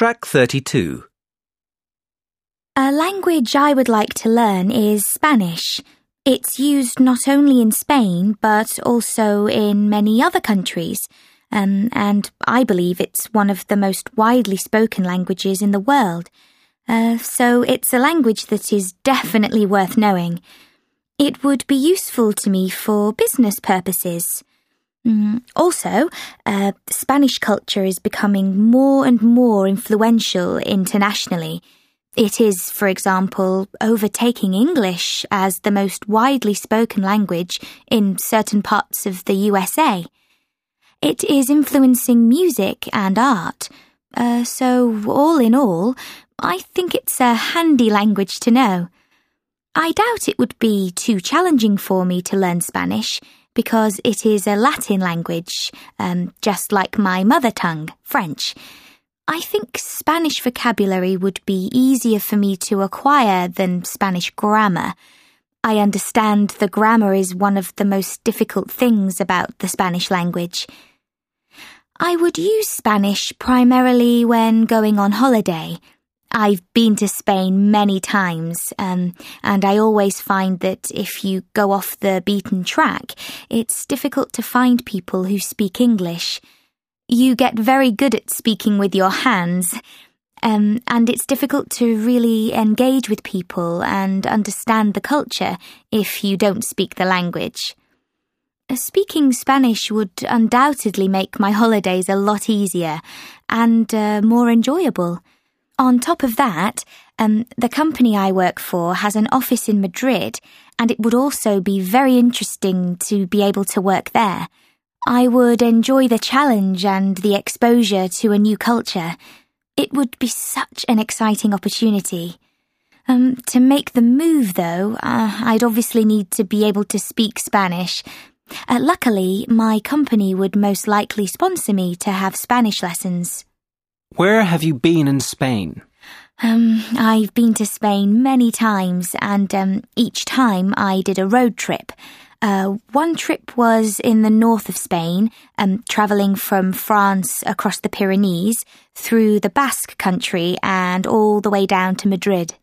Track 32. A language I would like to learn is Spanish. It's used not only in Spain, but also in many other countries. Um, and I believe it's one of the most widely spoken languages in the world. Uh, so it's a language that is definitely worth knowing. It would be useful to me for business purposes. Mm, also, uh, Spanish culture is becoming more and more influential internationally. It is, for example, overtaking English as the most widely spoken language in certain parts of the USA. It is influencing music and art. Uh, so, all in all, I think it's a handy language to know. I doubt it would be too challenging for me to learn Spanish because it is a Latin language, um, just like my mother tongue, French. I think Spanish vocabulary would be easier for me to acquire than Spanish grammar. I understand the grammar is one of the most difficult things about the Spanish language. I would use Spanish primarily when going on holiday. I've been to Spain many times, um, and I always find that if you go off the beaten track, it's difficult to find people who speak English. You get very good at speaking with your hands, um, and it's difficult to really engage with people and understand the culture if you don't speak the language. Uh, speaking Spanish would undoubtedly make my holidays a lot easier and uh, more enjoyable. On top of that, um, the company I work for has an office in Madrid, and it would also be very interesting to be able to work there. I would enjoy the challenge and the exposure to a new culture. It would be such an exciting opportunity. Um, to make the move, though, uh, I'd obviously need to be able to speak Spanish. Uh, luckily, my company would most likely sponsor me to have Spanish lessons. Where have you been in Spain? Um, I've been to Spain many times, and um, each time I did a road trip. Uh, one trip was in the north of Spain, um, travelling from France across the Pyrenees, through the Basque country, and all the way down to Madrid.